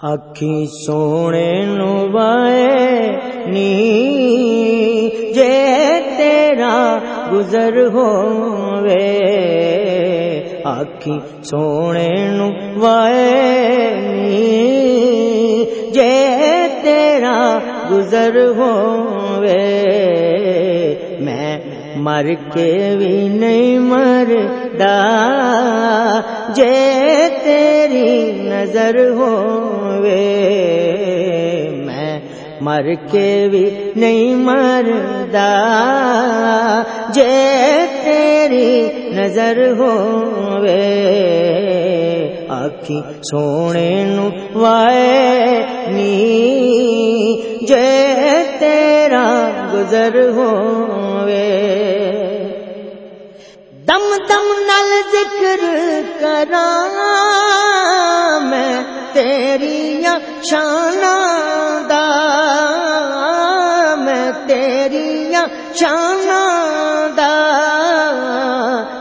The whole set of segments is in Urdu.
اکھی سونے نوائے نی جے تیرا گزر ہوے آخی سونے نوائے نی جے تیرا گزر ہوے میں مر کے بھی نہیں مردا جے تیری نظر ہوے میں مر کے بھی نہیں مردا جے تیری نظر ہوے آخی سونے نو وائے نی۔ جے تیرا گزر ہوے دم دم نل ذکر کرا۔ تیریا شانا دا، میں تیریا شانا دا۔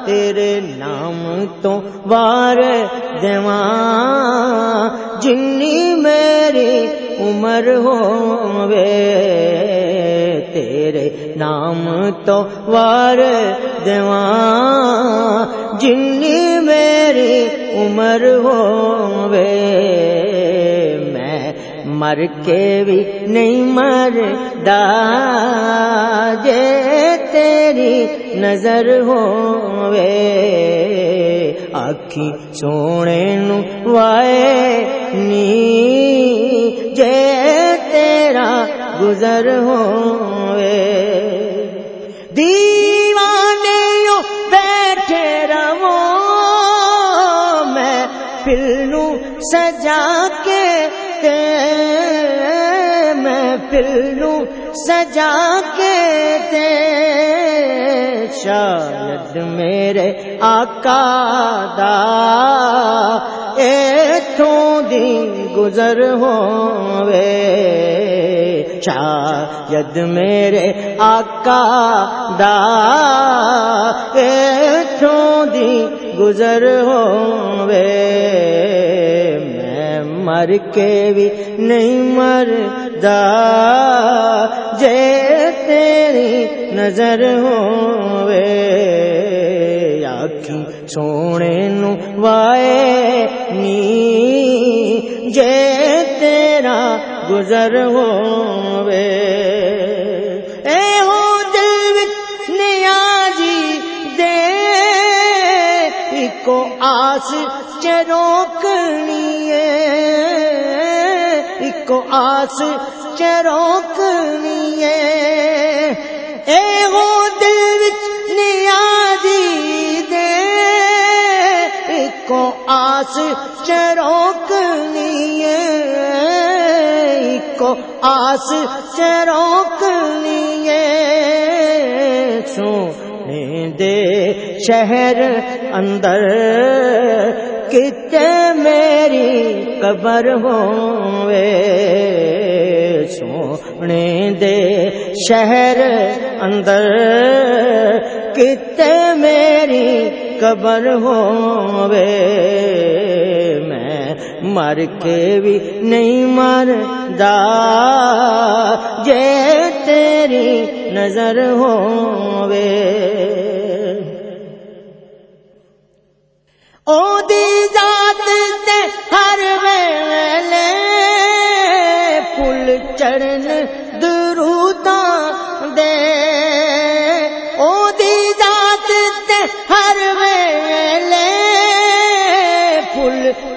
تیرے نام تو وار دیواں جنی میری عمر ہوے تیرے نام تو وار دیواں جنی میری عمر ہوے مر کے بھی نہیں مردا جے تیری نظر ہوے آخی سونے نو وائے نی، جے تیرا گزر ہوے دیوانے بیٹھے رہو، میں پلو سجا کے تے میں پلو سجا کے تے شاید میرے آقا دا گزر ہوے شاید میرے آقا دا ایتھوں دی گزر ہوے مر کے بھی نہیں مردا جے تیری نظر ہوے آخی سونے نو وائے نی۔ جے تیرا گزر ہوے آس چروکنی اکو آس چروکنی اے ہو دل وچ نیازی دے۔ اکو آس چروکنی کو آس چروکنی سونے دے شہر اندر کتے میری قبر ہوے سونے دے شہر اندر کتے میری قبر ہوے مر کے بھی نہیں مردا۔ جے تیری نظر ہوے او دی ذات تے ہر ویلے پھول چڑھن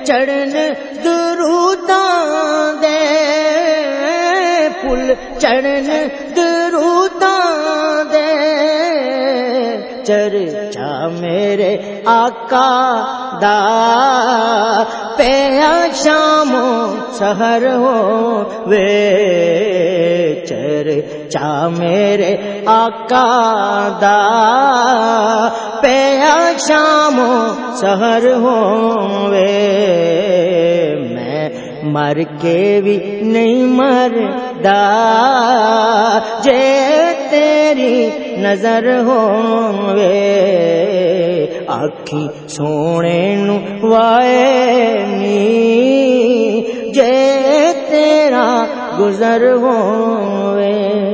چڑھن دروداں دے پھول چڑھن دروداں دے چرچا میرے آقا دا پیا شام سہر ہو وے چرچا میرے آقا دا پیا شام سہر ہو وے میں مر کے بھی نہیں مردا۔ جے تیری نظر ہوے آخی سونے نو وائے نی۔ جے تیرا گزر ہوئے